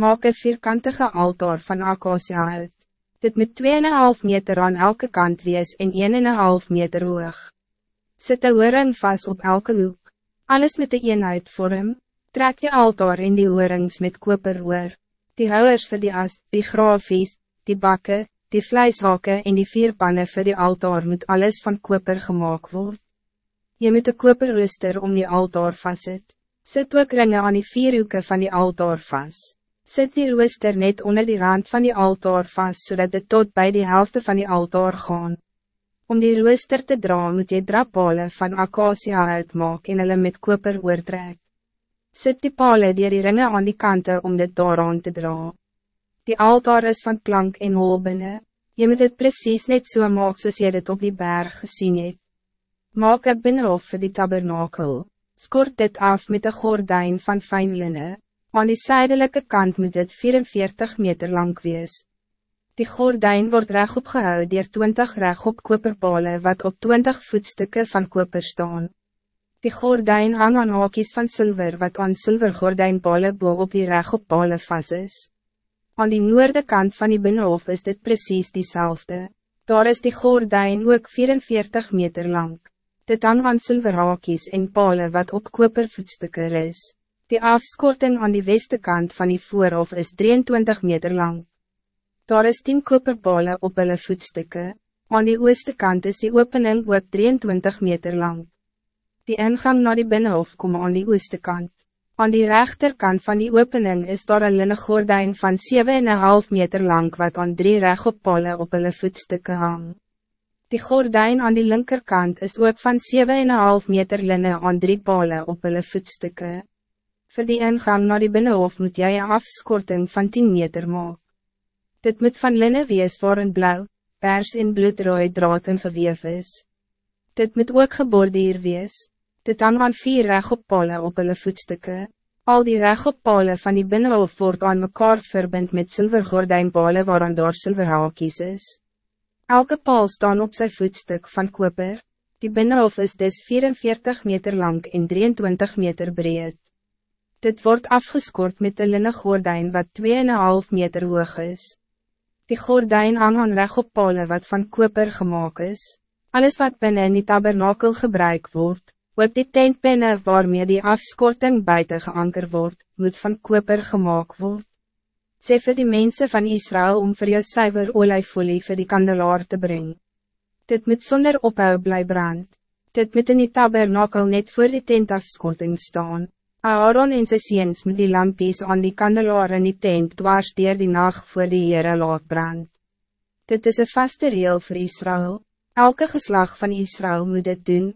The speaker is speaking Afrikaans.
Maak een vierkantige altaar van acacia uit. Dit moet 2,5 meter aan elke kant wees en 1,5 meter hoog. Zet de oring vast op elke hoek. Alles met de eenheid vorm. Trek je altaar in die orings met koper oor. Die houwers voor die as, die grafies, die bakken, die vleishaken en die vier pannen voor die altaar moet alles van koper gemaakt worden. Je moet de koperrooster om die altaar vastzet. Zet ook ringen aan die vier hoeken van die altaar vast. Zet die rooster net onder die rand van die altaar vast, zodat het tot bij de helft van die altaar gaan. Om die rooster te dra moet je drappale van acacia uitmaak en hulle met koper oortrek. Zet die pale die die ringen aan die kanten om dit daaraan te dra. Die altaar is van plank en holbinne. Je moet het precies net zo so maak soos jy dit op die berg gezien het. Maak een binnenhof vir die tabernakel. Skort dit af met een gordijn van fijn linnen. Aan die zuidelijke kant moet het 44 meter lang wees. Die gordijn wordt recht opgehou dier 20 recht op koperpale wat op 20 voetstukken van koper staan. Die gordijn hang aan hakies van zilver wat aan zilver gordijnpale boven op die recht op pale vast is. Aan die noorde kant van die binnenhof is dit precies diezelfde. Daar is die gordijn ook 44 meter lang. Dit hang aan zilver hakies en pale wat op kopervoetstukken is. Die afskorting aan die westekant van die voorhof is 23 meter lang. Daar is 10 koperbale op hulle voetstukken. Aan die ooste kant is die opening ook 23 meter lang. Die ingang naar die binnenhof kom aan die ooste kant. Aan die rechterkant van die opening is daar een linne gordijn van 7,5 meter lang wat aan drie rechtopale op hulle voetstukken hang. Die gordijn aan die linkerkant is ook van 7,5 meter linne aan drie pale op hulle voetstukken. Voor die ingang naar die binnenhof moet jij een afskorting van 10 meter maken. Dit moet van linnen wees voor een blauw, pers en bloedrooi draad en geweef is. Dit moet ook geborduur wees. Dit hang aan vier regoppale op hulle voetstukken. Al die regoppale van die binnenhof wordt aan mekaar verbind met zilvergordijnpale waaraan door zilverhaakies is. Elke paal staan op zijn voetstuk van koper. Die binnenhof is dus 44 meter lang en 23 meter breed. Dit wordt afgeskort met een linnen gordijn wat 2,5 meter hoog is. Die gordijn hang aan reg op pole wat van koper gemaakt is. Alles wat binnen in die tabernakel gebruik wordt, ook die tentpenne waarmee die afskorting buiten geanker wordt, moet van koper gemaakt worden. Sê vir die mensen van Israël om voor jou suiver olijfolie vir die kandelaar te brengen. Dit moet zonder ophou bly brand. Dit moet in die tabernakel net voor die tentafskorting staan. Aaron en sy seens met die lampies aan die kandelaar in die tent dwars dier die nacht voor die Heere laat brand. Dit is een vaste reel voor Israël. Elke geslag van Israël moet dit doen,